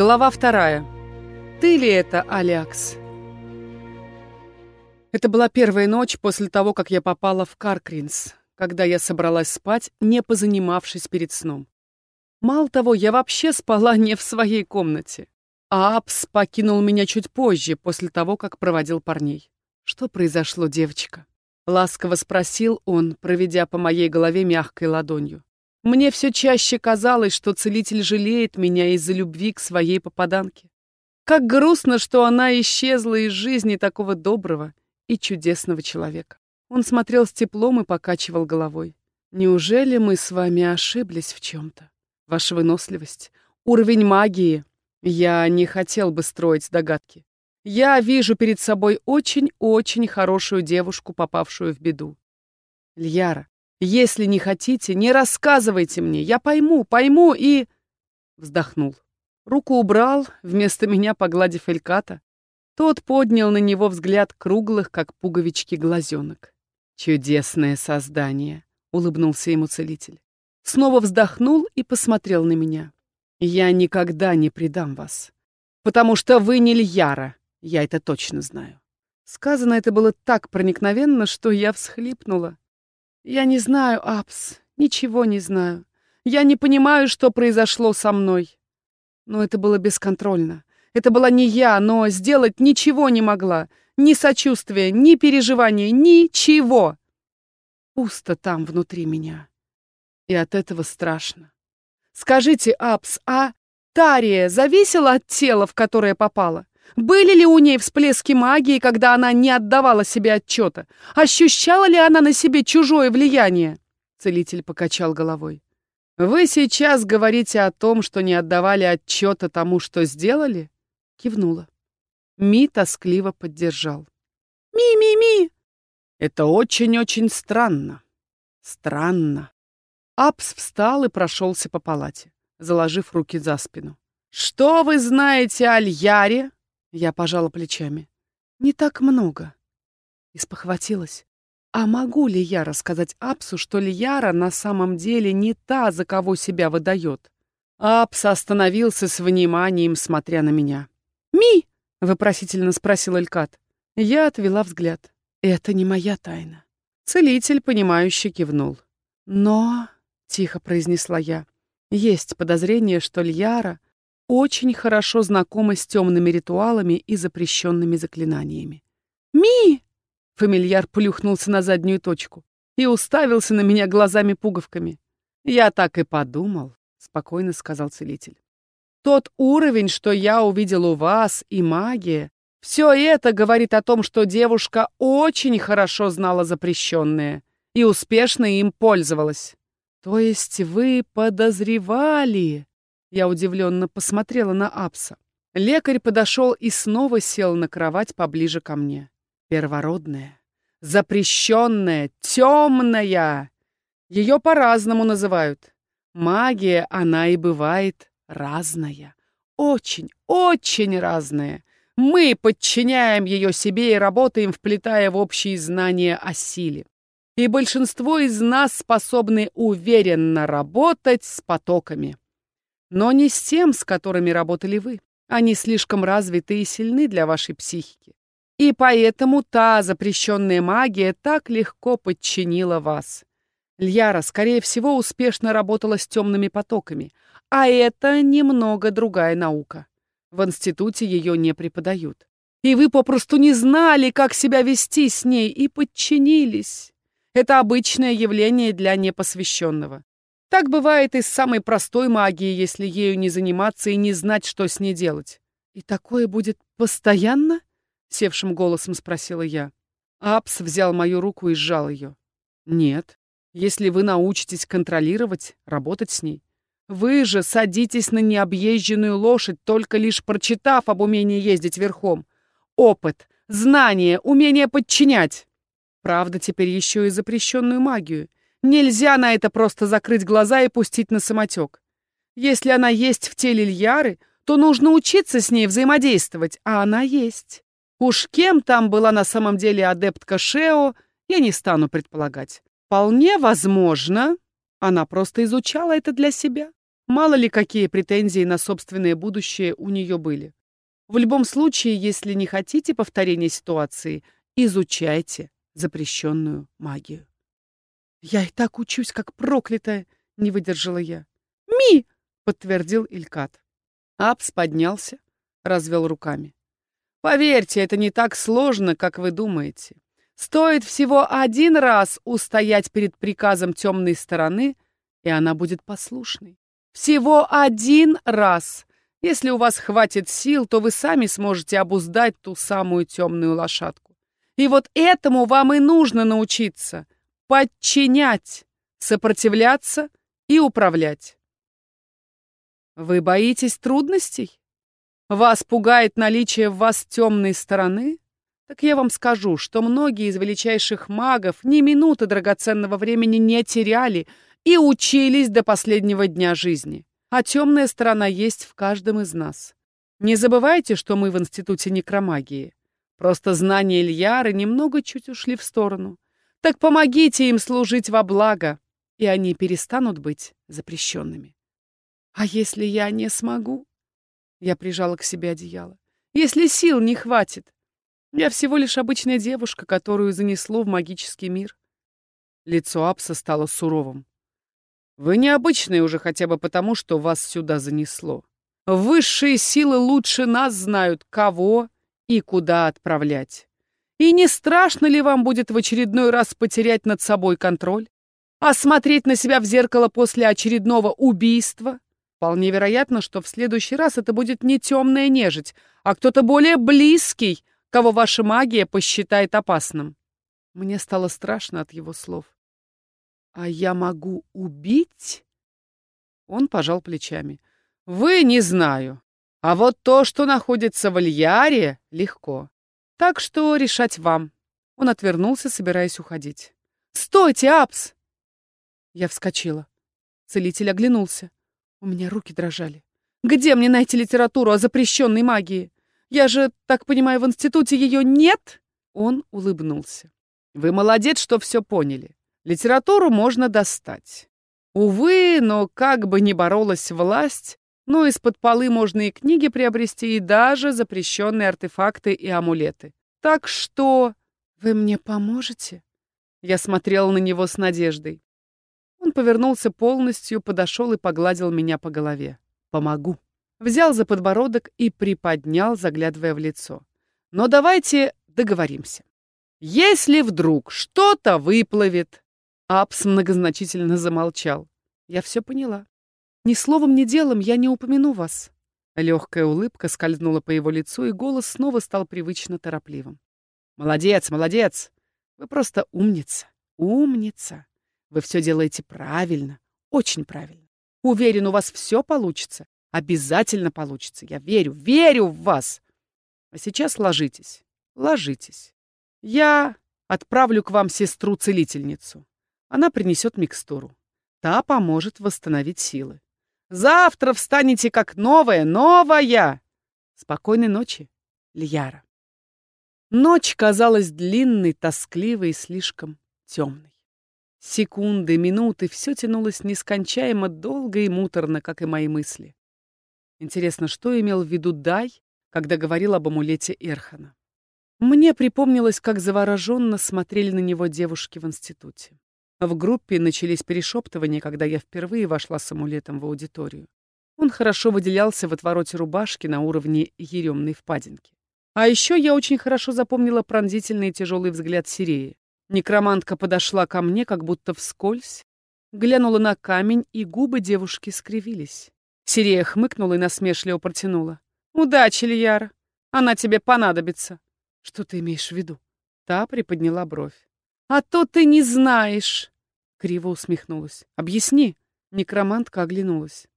Глава вторая. Ты ли это, Алякс? Это была первая ночь после того, как я попала в Каркринс, когда я собралась спать, не позанимавшись перед сном. Мало того, я вообще спала не в своей комнате. А Апс покинул меня чуть позже, после того, как проводил парней. Что произошло, девочка? Ласково спросил он, проведя по моей голове мягкой ладонью. Мне все чаще казалось, что целитель жалеет меня из-за любви к своей попаданке. Как грустно, что она исчезла из жизни такого доброго и чудесного человека. Он смотрел с теплом и покачивал головой. Неужели мы с вами ошиблись в чем-то? Ваша выносливость, уровень магии. Я не хотел бы строить догадки. Я вижу перед собой очень-очень хорошую девушку, попавшую в беду. Льяра, если не хотите, не рассказывайте мне. Я пойму, пойму и...» Вздохнул. Руку убрал, вместо меня погладив Эльката. Тот поднял на него взгляд круглых, как пуговички глазенок. «Чудесное создание», — улыбнулся ему целитель. Снова вздохнул и посмотрел на меня. «Я никогда не предам вас, потому что вы не Льяра, я это точно знаю». Сказано это было так проникновенно, что я всхлипнула. Я не знаю, Апс, ничего не знаю. Я не понимаю, что произошло со мной. Но это было бесконтрольно. Это была не я, но сделать ничего не могла. Ни сочувствия, ни переживания, ничего. Пусто там внутри меня. И от этого страшно. Скажите, Апс, а Тария зависела от тела, в которое попала? Были ли у ней всплески магии, когда она не отдавала себе отчета? Ощущала ли она на себе чужое влияние? Целитель покачал головой. Вы сейчас говорите о том, что не отдавали отчета тому, что сделали? Кивнула. Ми тоскливо поддержал. Ми-ми-ми! Это очень-очень странно. Странно. Апс встал и прошелся по палате, заложив руки за спину. «Что вы знаете о Льяре?» Я пожала плечами. Не так много. Испохватилась. А могу ли я рассказать Апсу, что Льяра на самом деле не та, за кого себя выдает? Апс остановился с вниманием, смотря на меня. «Ми!» — вопросительно спросил Элькат. Я отвела взгляд. «Это не моя тайна». Целитель, понимающе кивнул. «Но...» — тихо произнесла я. «Есть подозрение, что Льяра очень хорошо знакома с темными ритуалами и запрещенными заклинаниями. «Ми!» — фамильяр плюхнулся на заднюю точку и уставился на меня глазами-пуговками. «Я так и подумал», — спокойно сказал целитель. «Тот уровень, что я увидел у вас, и магия, все это говорит о том, что девушка очень хорошо знала запрещенное и успешно им пользовалась. То есть вы подозревали?» Я удивленно посмотрела на Апса. Лекарь подошел и снова сел на кровать поближе ко мне. Первородная, запрещенная, темная. Ее по-разному называют. Магия, она и бывает разная. Очень, очень разная. Мы подчиняем ее себе и работаем, вплетая в общие знания о силе. И большинство из нас способны уверенно работать с потоками. Но не с тем, с которыми работали вы. Они слишком развиты и сильны для вашей психики. И поэтому та запрещенная магия так легко подчинила вас. Льяра, скорее всего, успешно работала с темными потоками, а это немного другая наука. В институте ее не преподают. И вы попросту не знали, как себя вести с ней, и подчинились. Это обычное явление для непосвященного. Так бывает и с самой простой магией, если ею не заниматься и не знать, что с ней делать. «И такое будет постоянно?» — севшим голосом спросила я. Апс взял мою руку и сжал ее. «Нет. Если вы научитесь контролировать, работать с ней. Вы же садитесь на необъезженную лошадь, только лишь прочитав об умении ездить верхом. Опыт, знание, умение подчинять. Правда, теперь еще и запрещенную магию — Нельзя на это просто закрыть глаза и пустить на самотек. Если она есть в теле Ильяры, то нужно учиться с ней взаимодействовать, а она есть. Уж кем там была на самом деле адептка Шео, я не стану предполагать. Вполне возможно, она просто изучала это для себя. Мало ли какие претензии на собственное будущее у нее были. В любом случае, если не хотите повторения ситуации, изучайте запрещенную магию. «Я и так учусь, как проклятая!» — не выдержала я. «Ми!» — подтвердил Илькат. Апс поднялся, развел руками. «Поверьте, это не так сложно, как вы думаете. Стоит всего один раз устоять перед приказом темной стороны, и она будет послушной. Всего один раз. Если у вас хватит сил, то вы сами сможете обуздать ту самую темную лошадку. И вот этому вам и нужно научиться. Подчинять, сопротивляться и управлять. Вы боитесь трудностей? Вас пугает наличие в вас темной стороны? Так я вам скажу, что многие из величайших магов ни минуты драгоценного времени не теряли и учились до последнего дня жизни. А темная сторона есть в каждом из нас. Не забывайте, что мы в Институте некромагии. Просто знания Ильяры немного чуть ушли в сторону. Так помогите им служить во благо, и они перестанут быть запрещенными. А если я не смогу? Я прижала к себе одеяло. Если сил не хватит? Я всего лишь обычная девушка, которую занесло в магический мир. Лицо Апса стало суровым. Вы необычные уже хотя бы потому, что вас сюда занесло. Высшие силы лучше нас знают, кого и куда отправлять. И не страшно ли вам будет в очередной раз потерять над собой контроль? А смотреть на себя в зеркало после очередного убийства? Вполне вероятно, что в следующий раз это будет не темная нежить, а кто-то более близкий, кого ваша магия посчитает опасным. Мне стало страшно от его слов. «А я могу убить?» Он пожал плечами. «Вы не знаю. А вот то, что находится в Ильяре, легко. Так что решать вам». Он отвернулся, собираясь уходить. «Стойте, Апс!» Я вскочила. Целитель оглянулся. У меня руки дрожали. «Где мне найти литературу о запрещенной магии? Я же, так понимаю, в институте ее нет?» Он улыбнулся. «Вы молодец, что все поняли. Литературу можно достать. Увы, но как бы ни боролась власть, но из-под полы можно и книги приобрести, и даже запрещенные артефакты и амулеты. Так что... Вы мне поможете? Я смотрела на него с надеждой. Он повернулся полностью, подошел и погладил меня по голове. «Помогу». Взял за подбородок и приподнял, заглядывая в лицо. «Но давайте договоримся. Если вдруг что-то выплывет, Апс многозначительно замолчал. Я все поняла. Ни словом, ни делом я не упомяну вас. Легкая улыбка скользнула по его лицу, и голос снова стал привычно торопливым. Молодец, молодец. Вы просто умница. Умница. Вы все делаете правильно. Очень правильно. Уверен, у вас все получится. Обязательно получится. Я верю, верю в вас. А сейчас ложитесь. Ложитесь. Я отправлю к вам сестру-целительницу. Она принесет микстуру. Та поможет восстановить силы. Завтра встанете как новая, новая! Спокойной ночи, Льяра. Ночь казалась длинной, тоскливой и слишком темной. Секунды, минуты, все тянулось нескончаемо долго и муторно, как и мои мысли. Интересно, что имел в виду Дай, когда говорил об амулете Эрхана? Мне припомнилось, как завороженно смотрели на него девушки в институте. В группе начались перешептывания, когда я впервые вошла с амулетом в аудиторию. Он хорошо выделялся в отвороте рубашки на уровне еремной впадинки. А еще я очень хорошо запомнила пронзительный и тяжелый взгляд Сиреи. Некромантка подошла ко мне, как будто вскользь, глянула на камень, и губы девушки скривились. Сирея хмыкнула и насмешливо протянула. «Удачи, Лияра! Она тебе понадобится!» «Что ты имеешь в виду?» Та приподняла бровь. «А то ты не знаешь!» Криво усмехнулась. «Объясни!» Некромантка оглянулась.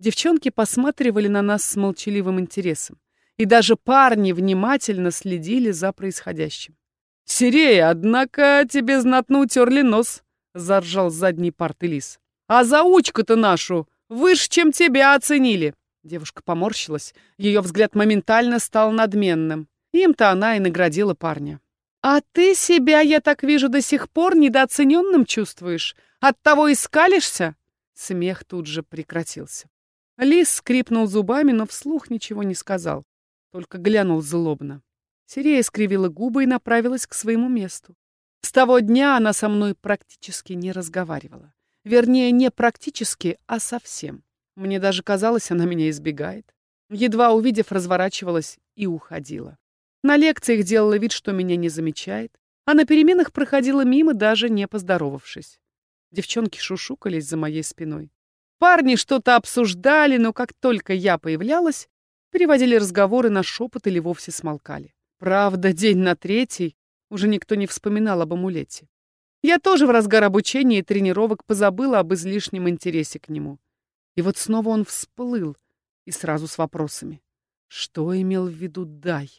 Девчонки посматривали на нас с молчаливым интересом. И даже парни внимательно следили за происходящим. «Сирея, однако тебе знатно утерли нос!» — заржал с задней парты лис. «А заучку-то нашу выше, чем тебя оценили!» Девушка поморщилась. Ее взгляд моментально стал надменным. Им-то она и наградила парня. «А ты себя, я так вижу, до сих пор недооцененным чувствуешь? Оттого и скалишься?» Смех тут же прекратился. Лис скрипнул зубами, но вслух ничего не сказал, только глянул злобно. Сирея скривила губы и направилась к своему месту. С того дня она со мной практически не разговаривала. Вернее, не практически, а совсем. Мне даже казалось, она меня избегает. Едва увидев, разворачивалась и уходила. На лекциях делала вид, что меня не замечает, а на переменах проходила мимо, даже не поздоровавшись. Девчонки шушукались за моей спиной. Парни что-то обсуждали, но как только я появлялась, переводили разговоры на шепот или вовсе смолкали. Правда, день на третий уже никто не вспоминал об амулете. Я тоже в разгар обучения и тренировок позабыла об излишнем интересе к нему. И вот снова он всплыл, и сразу с вопросами. Что имел в виду «дай»?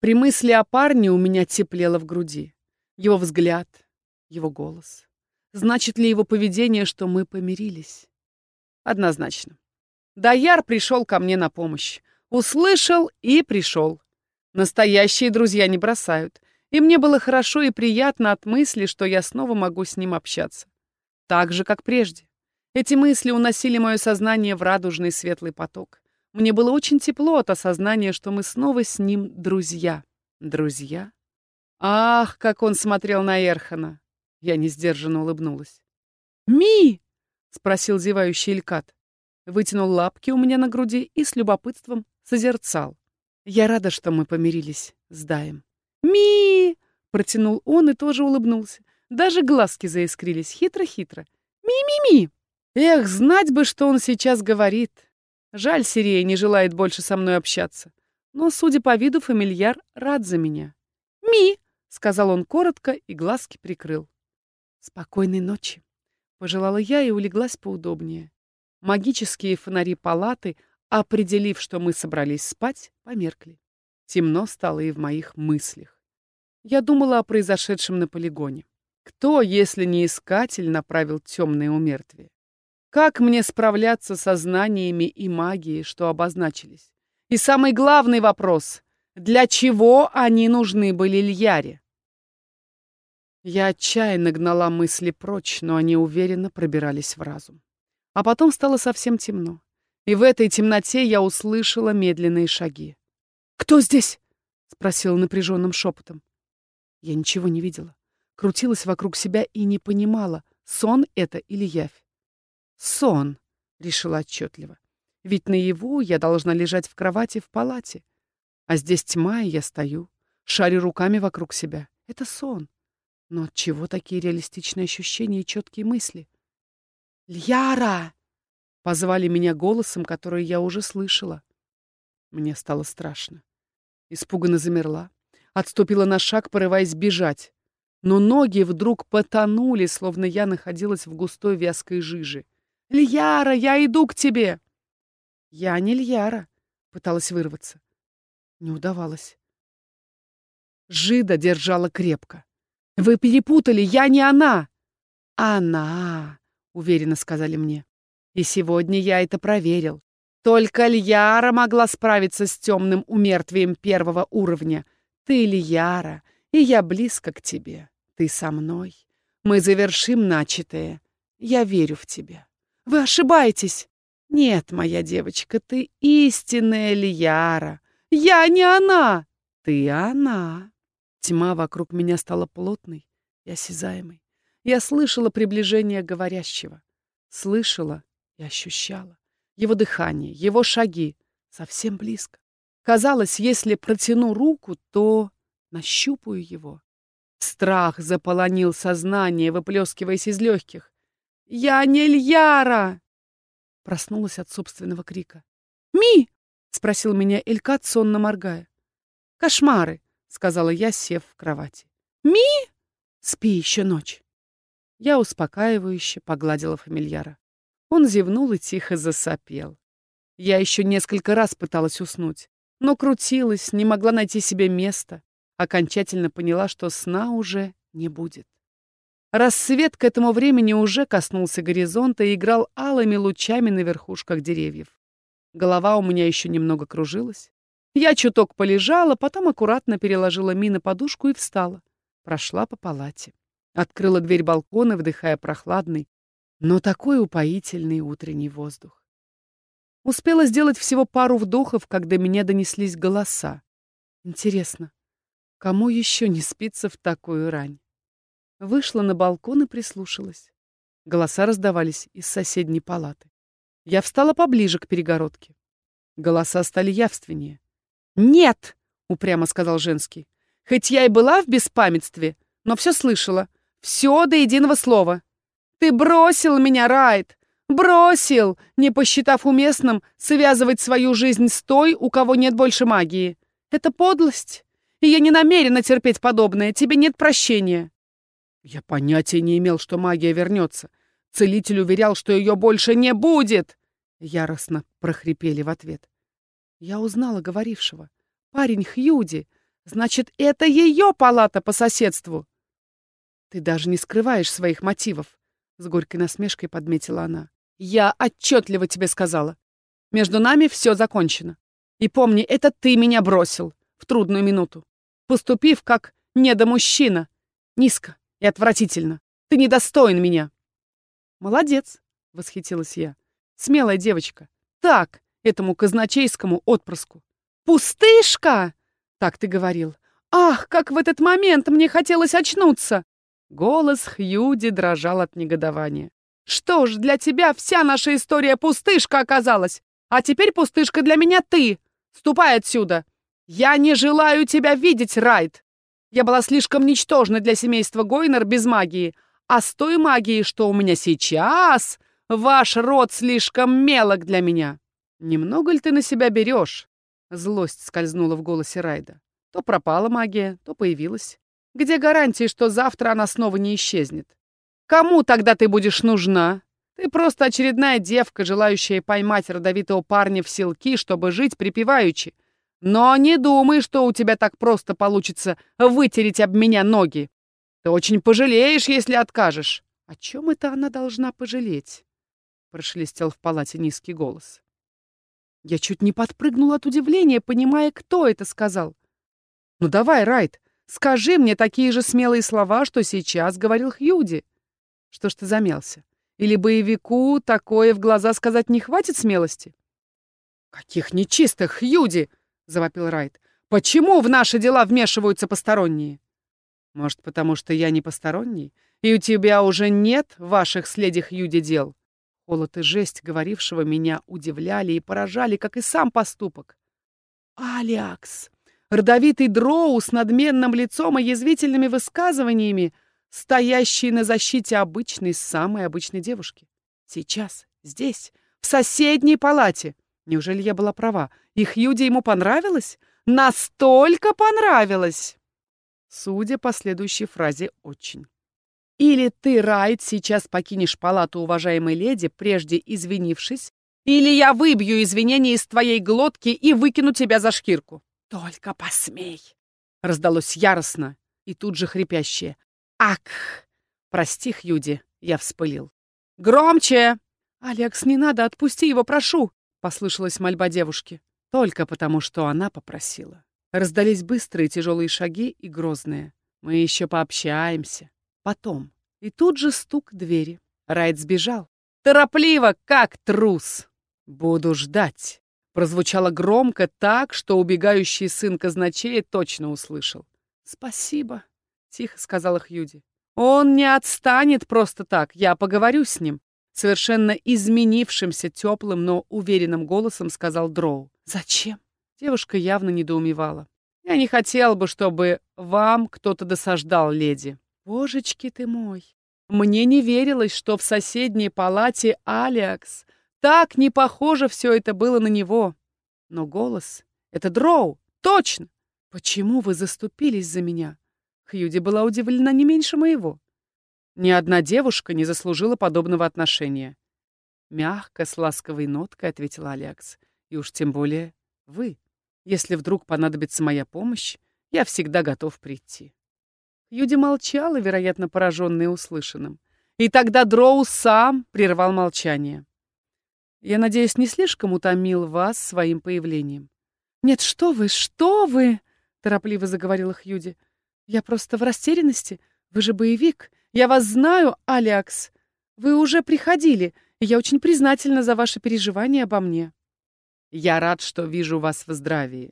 При мысли о парне у меня теплело в груди. Его взгляд, его голос. Значит ли его поведение, что мы помирились? Однозначно. Даяр пришел ко мне на помощь. Услышал и пришел. Настоящие друзья не бросают. И мне было хорошо и приятно от мысли, что я снова могу с ним общаться. Так же, как прежде. Эти мысли уносили мое сознание в радужный светлый поток. Мне было очень тепло от осознания, что мы снова с ним друзья. Друзья? Ах, как он смотрел на Эрхана! Я несдержанно улыбнулась. «Ми!» — спросил зевающий Илькат. Вытянул лапки у меня на груди и с любопытством созерцал. «Я рада, что мы помирились с Даем». «Ми!» — протянул он и тоже улыбнулся. Даже глазки заискрились хитро-хитро. «Ми-ми-ми!» Эх, знать бы, что он сейчас говорит. Жаль, Сирия не желает больше со мной общаться. Но, судя по виду, фамильяр рад за меня. «Ми!» — сказал он коротко и глазки прикрыл. «Спокойной ночи!» — пожелала я и улеглась поудобнее. Магические фонари палаты, определив, что мы собрались спать, померкли. Темно стало и в моих мыслях. Я думала о произошедшем на полигоне. Кто, если не искатель, направил темное умертвие? Как мне справляться со знаниями и магией, что обозначились? И самый главный вопрос — для чего они нужны были Льяре? Я отчаянно гнала мысли прочь, но они уверенно пробирались в разум. А потом стало совсем темно. И в этой темноте я услышала медленные шаги. «Кто здесь?» — спросила напряженным шепотом. Я ничего не видела. Крутилась вокруг себя и не понимала, сон это или явь. Сон, решила отчетливо. Ведь наяву я должна лежать в кровати в палате. А здесь тьма, и я стою, шарю руками вокруг себя. Это сон. Но от чего такие реалистичные ощущения и четкие мысли? «Льяра!» — позвали меня голосом, который я уже слышала. Мне стало страшно. Испуганно замерла, отступила на шаг, порываясь бежать. Но ноги вдруг потонули, словно я находилась в густой вязкой жиже. «Льяра, я иду к тебе!» «Я не Льяра», — пыталась вырваться. Не удавалось. Жида держала крепко. «Вы перепутали, я не она!» «Она!» — уверенно сказали мне. И сегодня я это проверил. Только Льяра могла справиться с темным умертвием первого уровня. Ты Льяра, и я близко к тебе. Ты со мной. Мы завершим начатое. Я верю в тебя. Вы ошибаетесь. Нет, моя девочка, ты истинная Лияра. Я не она. Ты она. Тьма вокруг меня стала плотной и осязаемой. Я слышала приближение говорящего. Слышала и ощущала. Его дыхание, его шаги. Совсем близко. Казалось, если протяну руку, то нащупаю его. Страх заполонил сознание, выплескиваясь из легких. «Я не Льяра!» Проснулась от собственного крика. «Ми!» — спросил меня Элькат, сонно моргая. «Кошмары!» — сказала я, сев в кровати. «Ми!» «Спи еще ночь!» Я успокаивающе погладила фамильяра. Он зевнул и тихо засопел. Я еще несколько раз пыталась уснуть, но крутилась, не могла найти себе места. Окончательно поняла, что сна уже не будет. Рассвет к этому времени уже коснулся горизонта и играл алыми лучами на верхушках деревьев. Голова у меня еще немного кружилась. Я чуток полежала, потом аккуратно переложила Ми на подушку и встала. Прошла по палате. Открыла дверь балкона, вдыхая прохладный, но такой упоительный утренний воздух. Успела сделать всего пару вдохов, когда меня донеслись голоса. Интересно, кому еще не спится в такую рань? Вышла на балкон и прислушалась. Голоса раздавались из соседней палаты. Я встала поближе к перегородке. Голоса стали явственнее. «Нет!» — упрямо сказал женский. «Хоть я и была в беспамятстве, но все слышала. Все до единого слова. Ты бросил меня, Райт! Бросил, не посчитав уместным связывать свою жизнь с той, у кого нет больше магии. Это подлость. И я не намерена терпеть подобное. Тебе нет прощения. Я понятия не имел, что магия вернется. Целитель уверял, что ее больше не будет. Яростно прохрипели в ответ. Я узнала говорившего. Парень Хьюди. Значит, это ее палата по соседству. Ты даже не скрываешь своих мотивов. С горькой насмешкой подметила она. Я отчетливо тебе сказала. Между нами все закончено. И помни, это ты меня бросил в трудную минуту, поступив как недомужчина. Низко и отвратительно. Ты недостоин меня. Молодец, восхитилась я. Смелая девочка. Так, этому казначейскому отпрыску. Пустышка! Так ты говорил. Ах, как в этот момент мне хотелось очнуться! Голос Хьюди дрожал от негодования. Что ж, для тебя вся наша история пустышка оказалась. А теперь пустышка для меня ты. Ступай отсюда. Я не желаю тебя видеть, Райт. Я была слишком ничтожна для семейства Гойнер без магии. А с той магией, что у меня сейчас, ваш род слишком мелок для меня. Немного ли ты на себя берешь? Злость скользнула в голосе Райда. То пропала магия, то появилась. Где гарантии, что завтра она снова не исчезнет? Кому тогда ты будешь нужна? Ты просто очередная девка, желающая поймать родовитого парня в селки, чтобы жить припеваючи. Но не думай, что у тебя так просто получится вытереть об меня ноги. Ты очень пожалеешь, если откажешь. О чем это она должна пожалеть? Прошелестел в палате низкий голос. Я чуть не подпрыгнула от удивления, понимая, кто это сказал. Ну давай, Райт, скажи мне такие же смелые слова, что сейчас говорил Хьюди. Что ж ты замялся? Или боевику такое в глаза сказать не хватит смелости? «Каких нечистых, Юди!» — завопил Райт. «Почему в наши дела вмешиваются посторонние?» «Может, потому что я не посторонний, и у тебя уже нет ваших следих Юди дел?» Холод и жесть говорившего меня удивляли и поражали, как и сам поступок. «Алиакс!» Родовитый дроу с надменным лицом и язвительными высказываниями — стоящий на защите обычной, самой обычной девушки. Сейчас, здесь, в соседней палате. Неужели я была права? И Хьюди ему понравилось? Настолько понравилось! Судя по следующей фразе, очень. Или ты, Райт, сейчас покинешь палату уважаемой леди, прежде извинившись, или я выбью извинения из твоей глотки и выкину тебя за шкирку. Только посмей! Раздалось яростно и тут же хрипящее. Ак! Прости, Хьюди, я вспылил. Громче! Алекс, не надо, отпусти его, прошу! Послышалась мольба девушки. Только потому, что она попросила. Раздались быстрые тяжелые шаги и грозные. Мы еще пообщаемся. Потом. И тут же стук двери. Райт сбежал. Торопливо, как трус. Буду ждать. Прозвучало громко так, что убегающий сын казначея точно услышал. «Спасибо», — тихо сказала Хьюди. «Он не отстанет просто так. Я поговорю с ним». Совершенно изменившимся, теплым, но уверенным голосом сказал Дроу. «Зачем?» Девушка явно недоумевала. «Я не хотел бы, чтобы вам кто-то досаждал, леди». «Божечки ты мой!» Мне не верилось, что в соседней палате Алиакс. Так не похоже все это было на него. Но голос — это Дроу, точно! Почему вы заступились за меня? Хьюди была удивлена не меньше моего. Ни одна девушка не заслужила подобного отношения. Мягко, с ласковой ноткой ответила Алекс. И уж тем более вы. Если вдруг понадобится моя помощь, я всегда готов прийти. Хьюди молчала, вероятно, пораженная услышанным. И тогда Дроу сам прервал молчание. Я надеюсь, не слишком утомил вас своим появлением. «Нет, что вы, что вы!» — торопливо заговорила Хьюди. Я просто в растерянности. Вы же боевик. Я вас знаю, Алекс. Вы уже приходили, и я очень признательна за ваши переживания обо мне. Я рад, что вижу вас в здравии.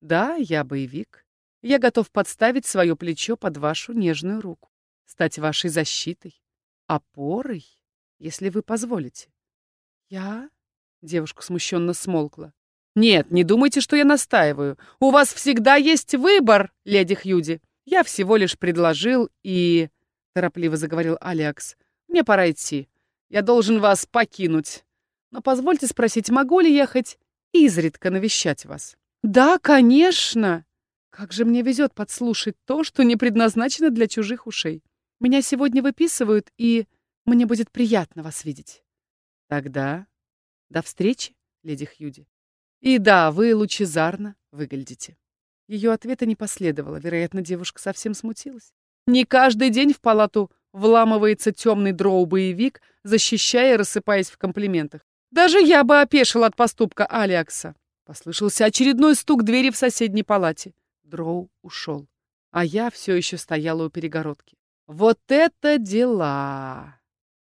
Да, я боевик. Я готов подставить свое плечо под вашу нежную руку, стать вашей защитой, опорой, если вы позволите. Я? Девушка смущенно смолкла. Нет, не думайте, что я настаиваю. У вас всегда есть выбор, леди Хьюди. Я всего лишь предложил и... Торопливо заговорил Алекс. Мне пора идти. Я должен вас покинуть. Но позвольте спросить, могу ли я хоть изредка навещать вас? Да, конечно. Как же мне везет подслушать то, что не предназначено для чужих ушей. Меня сегодня выписывают, и мне будет приятно вас видеть. Тогда до встречи, леди Хьюди. И да, вы лучезарно выглядите. Ее ответа не последовало. Вероятно, девушка совсем смутилась. Не каждый день в палату вламывается темный дроу-боевик, защищая и рассыпаясь в комплиментах. Даже я бы опешил от поступка Алиакса. Послышался очередной стук двери в соседней палате. Дроу ушел. А я все еще стояла у перегородки. Вот это дела!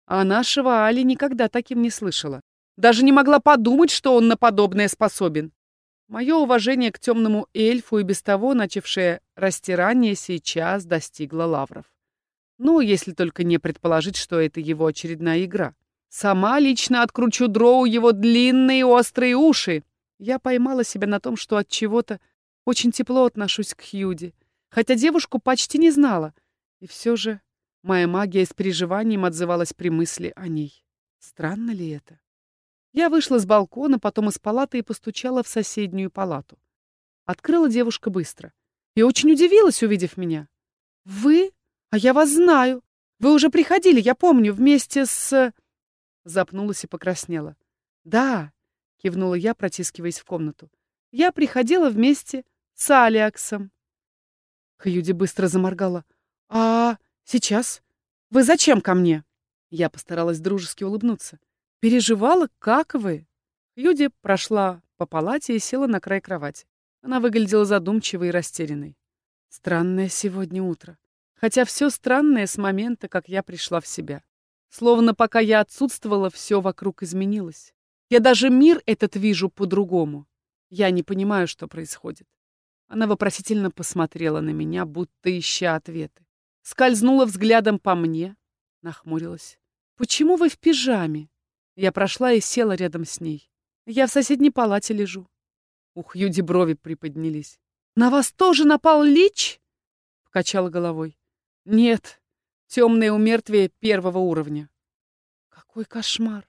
А нашего Али никогда таким не слышала. Даже не могла подумать, что он на подобное способен. Мое уважение к темному эльфу и без того начавшее растирание сейчас достигло лавров. Ну, если только не предположить, что это его очередная игра. Сама лично откручу дроу его длинные острые уши. Я поймала себя на том, что от чего-то очень тепло отношусь к Хьюди, хотя девушку почти не знала. И все же моя магия с переживанием отзывалась при мысли о ней. Странно ли это? Я вышла с балкона, потом из палаты и постучала в соседнюю палату. Открыла девушка быстро. И очень удивилась, увидев меня. «Вы? А я вас знаю. Вы уже приходили, я помню, вместе с...» Запнулась и покраснела. «Да, кивнула я, протискиваясь в комнату. Я приходила вместе с Алиаксом. Хьюди быстро заморгала. А сейчас? Вы зачем ко мне? Я постаралась дружески улыбнуться. Переживала, как вы? Хьюди прошла по палате и села на край кровати. Она выглядела задумчивой и растерянной. Странное сегодня утро. Хотя все странное с момента, как я пришла в себя. Словно пока я отсутствовала, все вокруг изменилось. Я даже мир этот вижу по-другому. Я не понимаю, что происходит. Она вопросительно посмотрела на меня, будто ища ответы. Скользнула взглядом по мне, нахмурилась. «Почему вы в пижаме?» Я прошла и села рядом с ней. «Я в соседней палате лежу». У Хьюди брови приподнялись. «На вас тоже напал лич?» Покачала головой. «Нет, темное умертвие первого уровня». «Какой кошмар!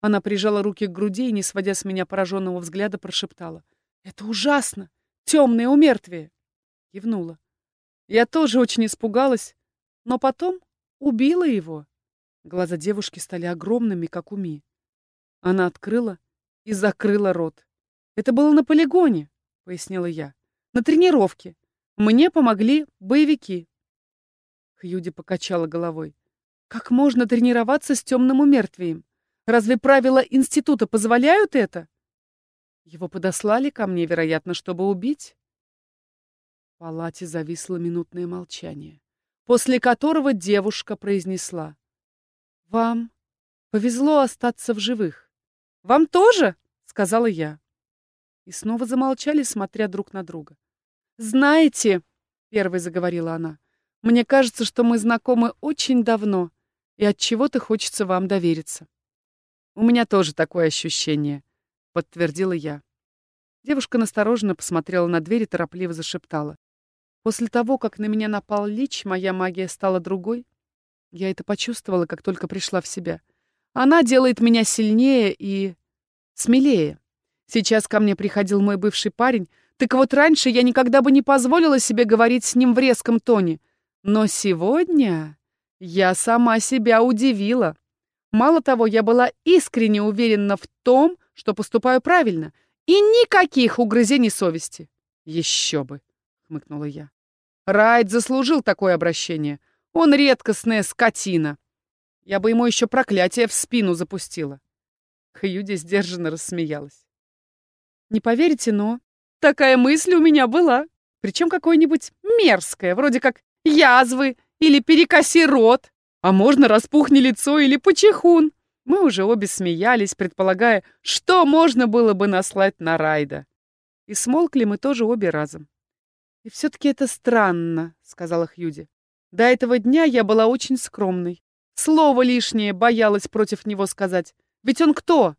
Она прижала руки к груди и, не сводя с меня пораженного взгляда, прошептала. «Это ужасно! Темное умертвие!» Кивнула. Я тоже очень испугалась, но потом убила его. Глаза девушки стали огромными, как у Ми. Она открыла и закрыла рот. «Это было на полигоне», — пояснила я. «На тренировке. Мне помогли боевики». Хьюди покачала головой. «Как можно тренироваться с темным умертвием? Разве правила института позволяют это? Его подослали ко мне, вероятно, чтобы убить. В палате зависло минутное молчание, после которого девушка произнесла. «Вам повезло остаться в живых. Вам тоже?» — сказала я. И снова замолчали, смотря друг на друга. «Знаете», — первой заговорила она, — «мне кажется, что мы знакомы очень давно, и от чего-то хочется вам довериться». «У меня тоже такое ощущение», — подтвердила я. Девушка настороженно посмотрела на дверь и торопливо зашептала. «После того, как на меня напал Лич, моя магия стала другой. Я это почувствовала, как только пришла в себя. Она делает меня сильнее и... смелее. Сейчас ко мне приходил мой бывший парень, так вот раньше я никогда бы не позволила себе говорить с ним в резком тоне. Но сегодня я сама себя удивила. Мало того, я была искренне уверена в том, что поступаю правильно, и никаких угрызений совести. Еще бы, хмыкнула я. Райт заслужил такое обращение. Он редкостная скотина. Я бы ему еще проклятие в спину запустила. Хьюди сдержанно рассмеялась. Не поверите, но такая мысль у меня была. Причем какое-нибудь мерзкое, вроде как язвы или перекоси рот. А можно распухни лицо или почихун. Мы уже обе смеялись, предполагая, что можно было бы наслать на Райда. И смолкли мы тоже обе разом. «И все-таки это странно», — сказала Хьюди. «До этого дня я была очень скромной. Слово лишнее боялась против него сказать. Ведь он кто?»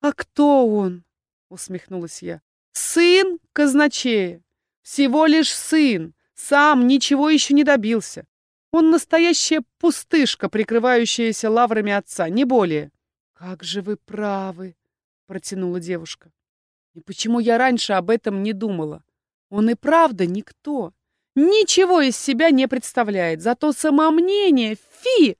«А кто он?» — усмехнулась я. «Сын казначея. Всего лишь сын. Сам ничего еще не добился. Он настоящая пустышка, прикрывающаяся лаврами отца, не более. «Как же вы правы!» — протянула девушка. «И почему я раньше об этом не думала? Он и правда никто. Ничего из себя не представляет, зато самомнение — фи!»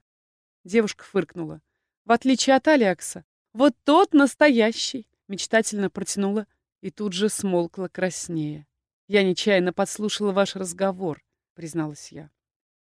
Девушка фыркнула. «В отличие от Алекса, вот тот настоящий!» Мечтательно протянула и тут же смолкла краснее. «Я нечаянно подслушала ваш разговор», — призналась я.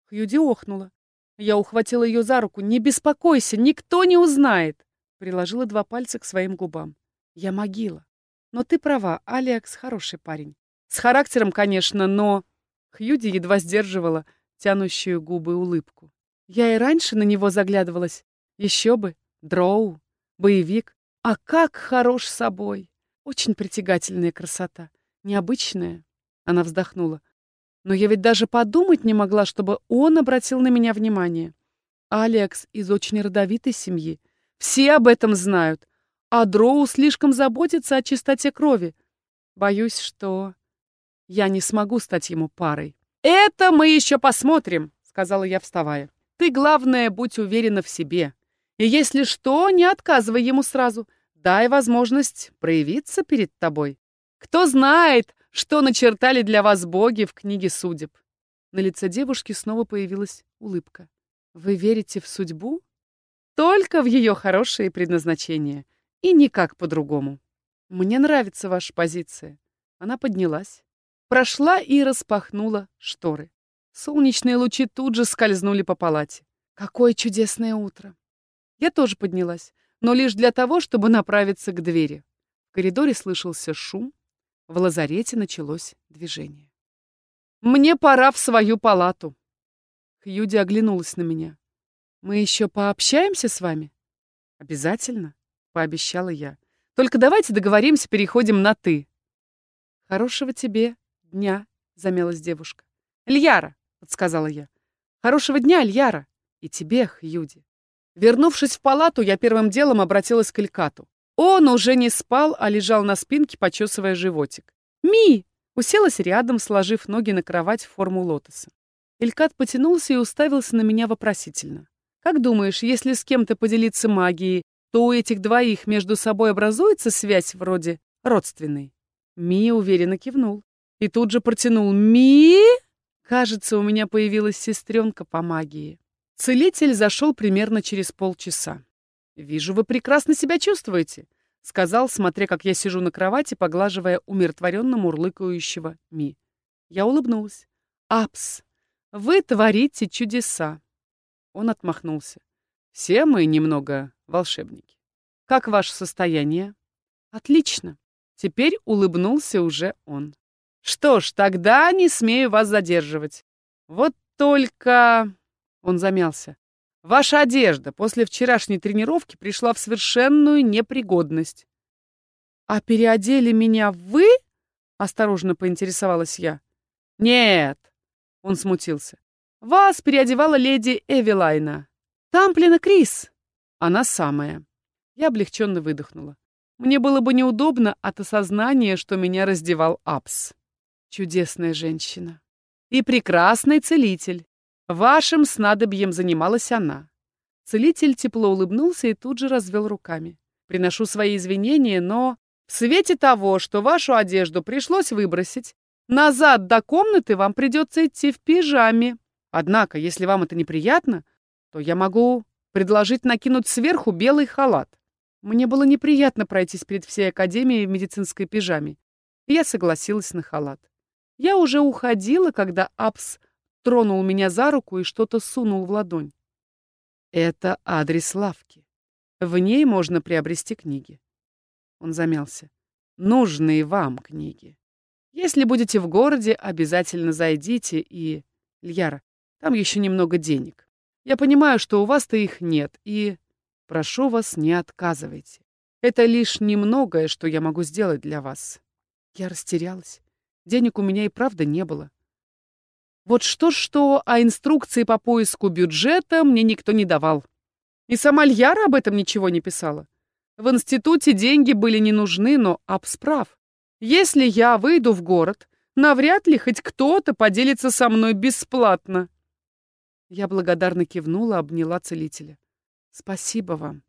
Хьюди охнула. Я ухватила ее за руку. «Не беспокойся, никто не узнает!» Приложила два пальца к своим губам. «Я могила. Но ты права, Алекс хороший парень. С характером, конечно, но...» Хьюди едва сдерживала тянущую губы улыбку. Я и раньше на него заглядывалась. Еще бы. Дроу. Боевик. А как хорош собой. Очень притягательная красота. Необычная. Она вздохнула. Но я ведь даже подумать не могла, чтобы он обратил на меня внимание. Алекс из очень родовитой семьи. Все об этом знают. А Дроу слишком заботится о чистоте крови. Боюсь, что я не смогу стать ему парой. «Это мы еще посмотрим», — сказала я, вставая. «Ты, главное, будь уверена в себе. И если что, не отказывай ему сразу. Дай возможность проявиться перед тобой. Кто знает, что начертали для вас боги в книге судеб. На лице девушки снова появилась улыбка. Вы верите в судьбу? Только в ее хорошее предназначение. И никак по-другому. Мне нравится ваша позиция. Она поднялась, прошла и распахнула шторы. Солнечные лучи тут же скользнули по палате. Какое чудесное утро! Я тоже поднялась, но лишь для того, чтобы направиться к двери. В коридоре слышался шум, в лазарете началось движение. «Мне пора в свою палату!» Хьюди оглянулась на меня. «Мы еще пообщаемся с вами?» «Обязательно», — пообещала я. «Только давайте договоримся, переходим на «ты». «Хорошего тебе дня», — замялась девушка. «Ильяра», — подсказала я. «Хорошего дня, Ильяра. И тебе, Хьюди». Вернувшись в палату, я первым делом обратилась к Илькату. Он уже не спал, а лежал на спинке, почесывая животик. «Ми!» Уселась рядом, сложив ноги на кровать в форму лотоса. Илькат потянулся и уставился на меня вопросительно. «Как думаешь, если с кем-то поделиться магией, то у этих двоих между собой образуется связь вроде родственной?» Ми уверенно кивнул. И тут же протянул «Ми!» Кажется, у меня появилась сестренка по магии. Целитель зашел примерно через полчаса. «Вижу, вы прекрасно себя чувствуете», — сказал, смотря, как я сижу на кровати, поглаживая умиротворенно мурлыкающего Ми. Я улыбнулась. «Апс, вы творите чудеса!» Он отмахнулся. «Все мы немного волшебники. Как ваше состояние?» «Отлично!» Теперь улыбнулся уже он. «Что ж, тогда не смею вас задерживать. Вот только...» Он замялся. Ваша одежда после вчерашней тренировки пришла в совершенную непригодность. А переодели меня вы? Осторожно поинтересовалась я. Нет, он смутился. Вас переодевала леди Эвелайна. Тамплина Крис. Она самая. Я облегченно выдохнула. Мне было бы неудобно от осознания, что меня раздевал Апс. Чудесная женщина. И прекрасный целитель. Вашим снадобьем занималась она. Целитель тепло улыбнулся и тут же развел руками. Приношу свои извинения, но в свете того, что вашу одежду пришлось выбросить, назад до комнаты вам придется идти в пижаме. Однако, если вам это неприятно, то я могу предложить накинуть сверху белый халат. Мне было неприятно пройтись перед всей академией в медицинской пижаме, и я согласилась на халат. Я уже уходила, когда Апс тронул меня за руку и что-то сунул в ладонь. Это адрес лавки. В ней можно приобрести книги. Он замялся. Нужные вам книги. Если будете в городе, обязательно зайдите и... Льяра, там еще немного денег. Я понимаю, что у вас-то их нет, и прошу вас, не отказывайте. Это лишь немногое, что я могу сделать для вас. Я растерялась. Денег у меня и правда не было. Вот что-что, а инструкции по поиску бюджета мне никто не давал. И сама Льяра об этом ничего не писала. В институте деньги были не нужны, но обсправ. Если я выйду в город, навряд ли хоть кто-то поделится со мной бесплатно. Я благодарно кивнула, обняла целителя. Спасибо вам.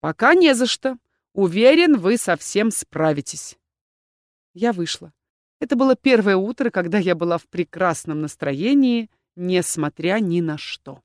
Пока не за что. Уверен, вы совсем справитесь. Я вышла. Это было первое утро, когда я была в прекрасном настроении, несмотря ни на что.